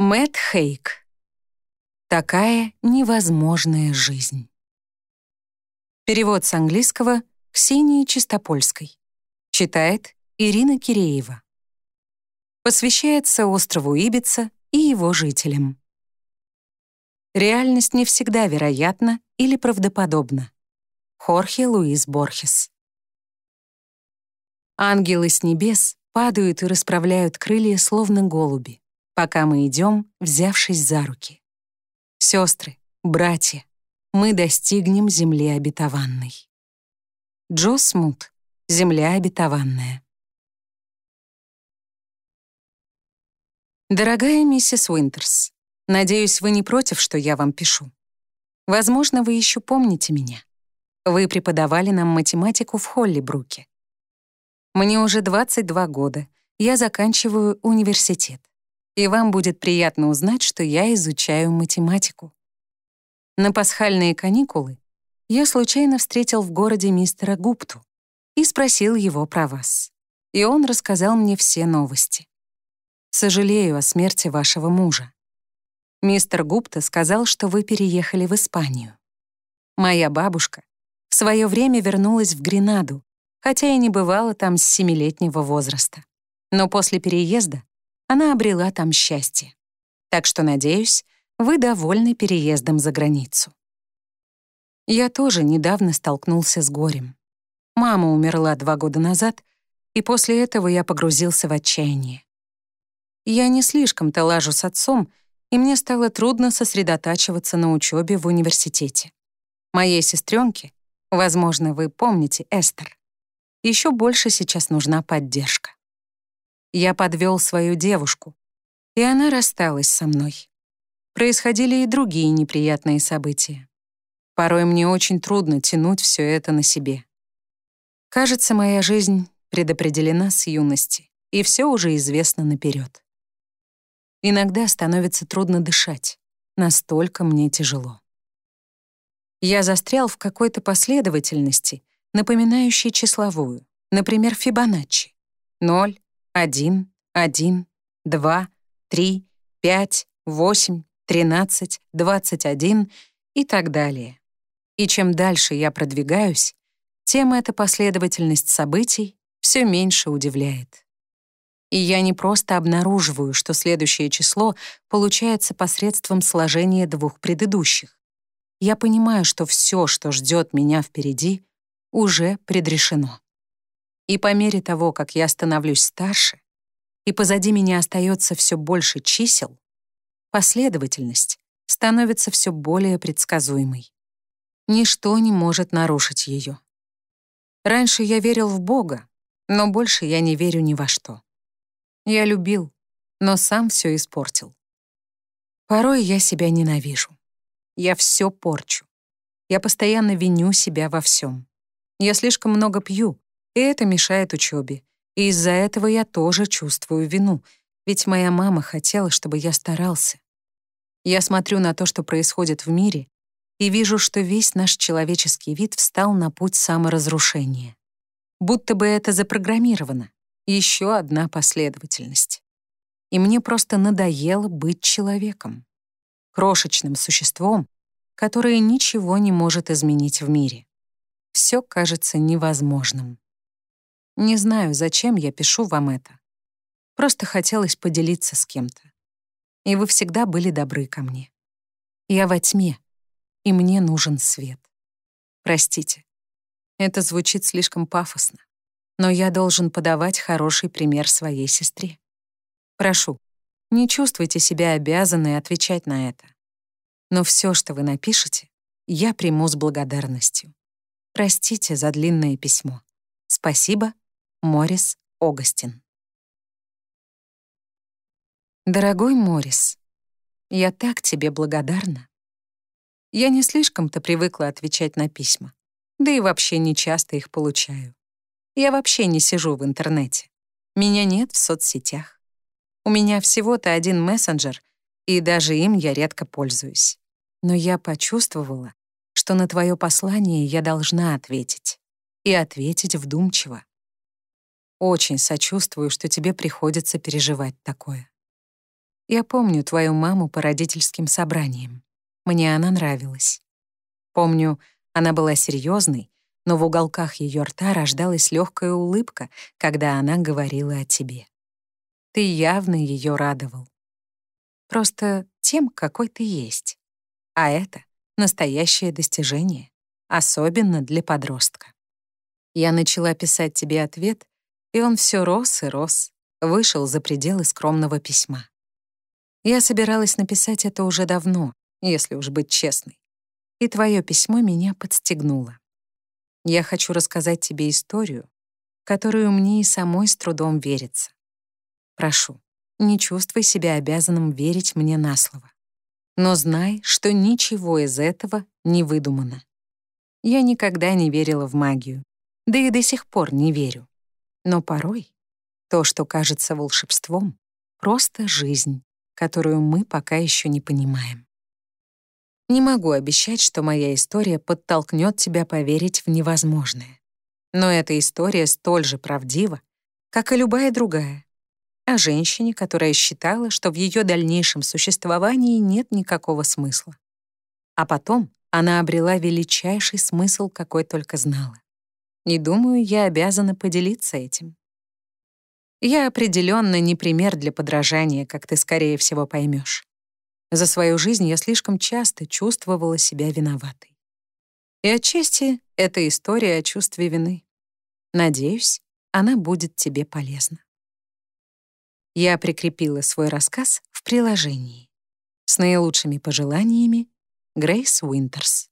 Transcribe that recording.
Мэтт Хейк. Такая невозможная жизнь. Перевод с английского Ксении Чистопольской. Читает Ирина Киреева. Посвящается острову Ибица и его жителям. Реальность не всегда вероятна или правдоподобна. Хорхе Луис Борхес. Ангелы с небес падают и расправляют крылья, словно голуби, пока мы идем, взявшись за руки. Сестры, братья, мы достигнем земли обетованной. Джо Смут. Земля обетованная. Дорогая миссис Уинтерс, надеюсь, вы не против, что я вам пишу. Возможно, вы еще помните меня. Вы преподавали нам математику в Холлибруке. Мне уже 22 года, я заканчиваю университет. И вам будет приятно узнать, что я изучаю математику. На пасхальные каникулы я случайно встретил в городе мистера Гупту и спросил его про вас. И он рассказал мне все новости. Сожалею о смерти вашего мужа. Мистер Гупта сказал, что вы переехали в Испанию. Моя бабушка в свое время вернулась в Гренаду, хотя и не бывала там с семилетнего возраста. Но после переезда она обрела там счастье. Так что, надеюсь, вы довольны переездом за границу. Я тоже недавно столкнулся с горем. Мама умерла два года назад, и после этого я погрузился в отчаяние. Я не слишком-то лажу с отцом, и мне стало трудно сосредотачиваться на учебе в университете. Моей сестренке, возможно, вы помните Эстер, еще больше сейчас нужна поддержка. Я подвел свою девушку, и она рассталась со мной. Происходили и другие неприятные события. Порой мне очень трудно тянуть все это на себе. Кажется, моя жизнь предопределена с юности, и все уже известно наперед. Иногда становится трудно дышать. Настолько мне тяжело. Я застрял в какой-то последовательности, напоминающей числовую, например, Фибоначчи. 0, 1, 1, 2, 3, 5, 8, 13, 21 и так далее. И чем дальше я продвигаюсь, тем эта последовательность событий все меньше удивляет. И я не просто обнаруживаю, что следующее число получается посредством сложения двух предыдущих. Я понимаю, что все, что ждет меня впереди, уже предрешено. И по мере того, как я становлюсь старше, и позади меня остается все больше чисел, последовательность становится все более предсказуемой. Ничто не может нарушить ее. Раньше я верил в Бога, но больше я не верю ни во что. Я любил, но сам все испортил. Порой я себя ненавижу. Я все порчу. Я постоянно виню себя во всем. Я слишком много пью, и это мешает учебе. И из-за этого я тоже чувствую вину, ведь моя мама хотела, чтобы я старался. Я смотрю на то, что происходит в мире, и вижу, что весь наш человеческий вид встал на путь саморазрушения. Будто бы это запрограммировано. Еще одна последовательность. И мне просто надоело быть человеком. Крошечным существом, которое ничего не может изменить в мире. Все кажется невозможным. Не знаю, зачем я пишу вам это. Просто хотелось поделиться с кем-то. И вы всегда были добры ко мне. Я во тьме, и мне нужен свет. Простите, это звучит слишком пафосно но я должен подавать хороший пример своей сестре. Прошу, не чувствуйте себя обязанной отвечать на это. Но все, что вы напишете, я приму с благодарностью. Простите за длинное письмо. Спасибо, Морис Огастин. Дорогой Морис, я так тебе благодарна. Я не слишком-то привыкла отвечать на письма, да и вообще не часто их получаю. Я вообще не сижу в интернете. Меня нет в соцсетях. У меня всего-то один мессенджер, и даже им я редко пользуюсь. Но я почувствовала, что на твое послание я должна ответить. И ответить вдумчиво. Очень сочувствую, что тебе приходится переживать такое. Я помню твою маму по родительским собраниям. Мне она нравилась. Помню, она была серьезной, но в уголках ее рта рождалась легкая улыбка, когда она говорила о тебе. Ты явно ее радовал. Просто тем, какой ты есть. А это настоящее достижение, особенно для подростка. Я начала писать тебе ответ, и он все рос и рос, вышел за пределы скромного письма. Я собиралась написать это уже давно, если уж быть честной. И твое письмо меня подстегнуло. Я хочу рассказать тебе историю, которую мне и самой с трудом верится. Прошу, не чувствуй себя обязанным верить мне на слово. Но знай, что ничего из этого не выдумано. Я никогда не верила в магию, да и до сих пор не верю. Но порой то, что кажется волшебством, просто жизнь, которую мы пока еще не понимаем. Не могу обещать, что моя история подтолкнет тебя поверить в невозможное. Но эта история столь же правдива, как и любая другая. О женщине, которая считала, что в ее дальнейшем существовании нет никакого смысла. А потом она обрела величайший смысл, какой только знала. И думаю, я обязана поделиться этим. Я определенно не пример для подражания, как ты, скорее всего, поймешь. За свою жизнь я слишком часто чувствовала себя виноватой. И отчасти это история о чувстве вины. Надеюсь, она будет тебе полезна. Я прикрепила свой рассказ в приложении. С наилучшими пожеланиями, Грейс Уинтерс.